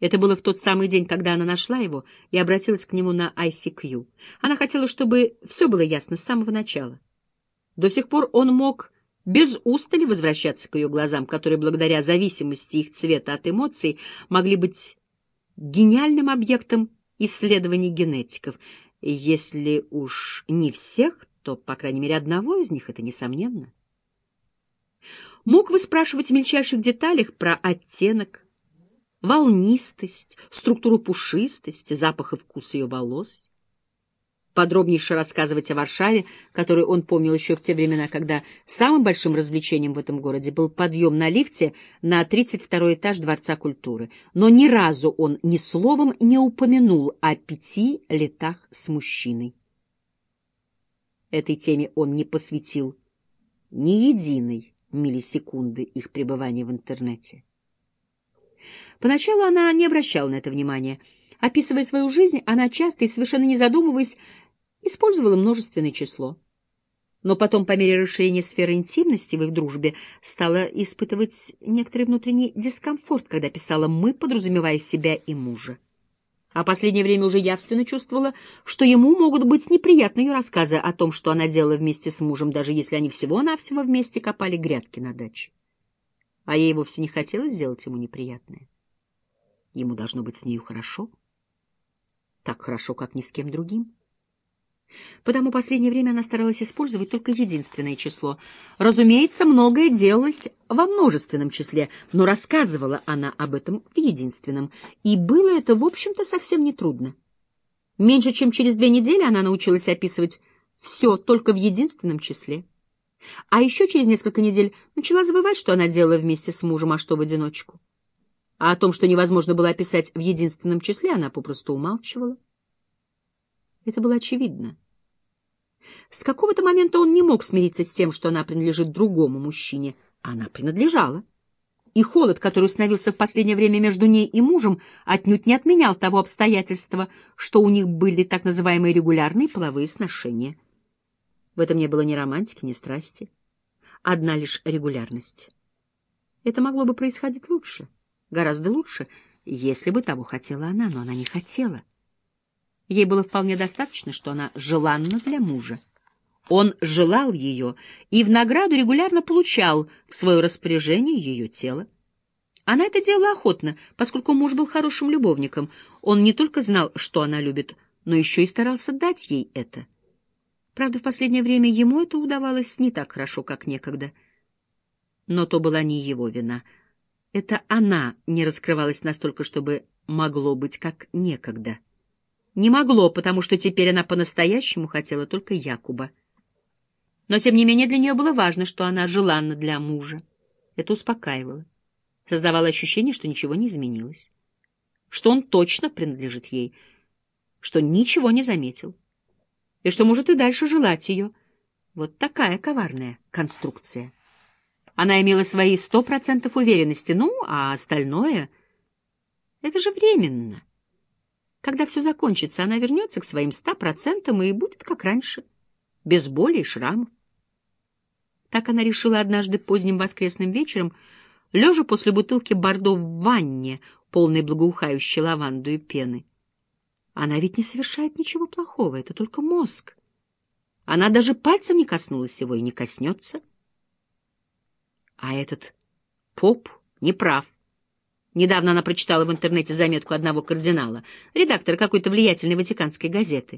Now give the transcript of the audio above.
Это было в тот самый день, когда она нашла его и обратилась к нему на ICQ. Она хотела, чтобы все было ясно с самого начала. До сих пор он мог без устали возвращаться к ее глазам, которые, благодаря зависимости их цвета от эмоций, могли быть гениальным объектом исследований генетиков. Если уж не всех, то, по крайней мере, одного из них, это несомненно. Мог выспрашивать в мельчайших деталях про оттенок, волнистость, структуру пушистости, запах и вкус ее волос. Подробнейше рассказывать о Варшаве, которую он помнил еще в те времена, когда самым большим развлечением в этом городе был подъем на лифте на 32-й этаж Дворца культуры. Но ни разу он ни словом не упомянул о пяти летах с мужчиной. Этой теме он не посвятил ни единой миллисекунды их пребывания в интернете. Поначалу она не обращала на это внимания. Описывая свою жизнь, она часто и совершенно не задумываясь использовала множественное число. Но потом, по мере расширения сферы интимности в их дружбе, стала испытывать некоторый внутренний дискомфорт, когда писала «мы», подразумевая себя и мужа. А последнее время уже явственно чувствовала, что ему могут быть неприятны ее рассказы о том, что она делала вместе с мужем, даже если они всего-навсего вместе копали грядки на даче. А ей вовсе не хотелось сделать ему неприятное. Ему должно быть с нею хорошо. Так хорошо, как ни с кем другим. Потому последнее время она старалась использовать только единственное число. Разумеется, многое делалось во множественном числе, но рассказывала она об этом в единственном. И было это, в общем-то, совсем нетрудно. Меньше чем через две недели она научилась описывать все только в единственном числе. А еще через несколько недель начала забывать, что она делала вместе с мужем, а что в одиночку. А о том, что невозможно было описать в единственном числе, она попросту умалчивала. Это было очевидно. С какого-то момента он не мог смириться с тем, что она принадлежит другому мужчине. Она принадлежала. И холод, который установился в последнее время между ней и мужем, отнюдь не отменял того обстоятельства, что у них были так называемые регулярные половые сношения. В этом не было ни романтики, ни страсти. Одна лишь регулярность. Это могло бы происходить лучше гораздо лучше, если бы того хотела она, но она не хотела. Ей было вполне достаточно, что она желанна для мужа. Он желал ее и в награду регулярно получал в свое распоряжение ее тело. Она это делала охотно, поскольку муж был хорошим любовником. Он не только знал, что она любит, но еще и старался дать ей это. Правда, в последнее время ему это удавалось не так хорошо, как некогда. Но то была не его вина — это она не раскрывалась настолько, чтобы могло быть как некогда. Не могло, потому что теперь она по-настоящему хотела только Якуба. Но, тем не менее, для нее было важно, что она желанна для мужа. Это успокаивало. Создавало ощущение, что ничего не изменилось. Что он точно принадлежит ей. Что ничего не заметил. И что может и дальше желать ее. Вот такая коварная конструкция. Она имела свои сто процентов уверенности, ну, а остальное — это же временно. Когда все закончится, она вернется к своим ста процентам и будет как раньше, без боли и шрамов. Так она решила однажды поздним воскресным вечером, лежа после бутылки бордо в ванне, полной благоухающей лаванду и пены. Она ведь не совершает ничего плохого, это только мозг. Она даже пальцем не коснулась его и не коснется. А этот поп не прав. Недавно она прочитала в интернете заметку одного кардинала, редактора какой-то влиятельной ватиканской газеты.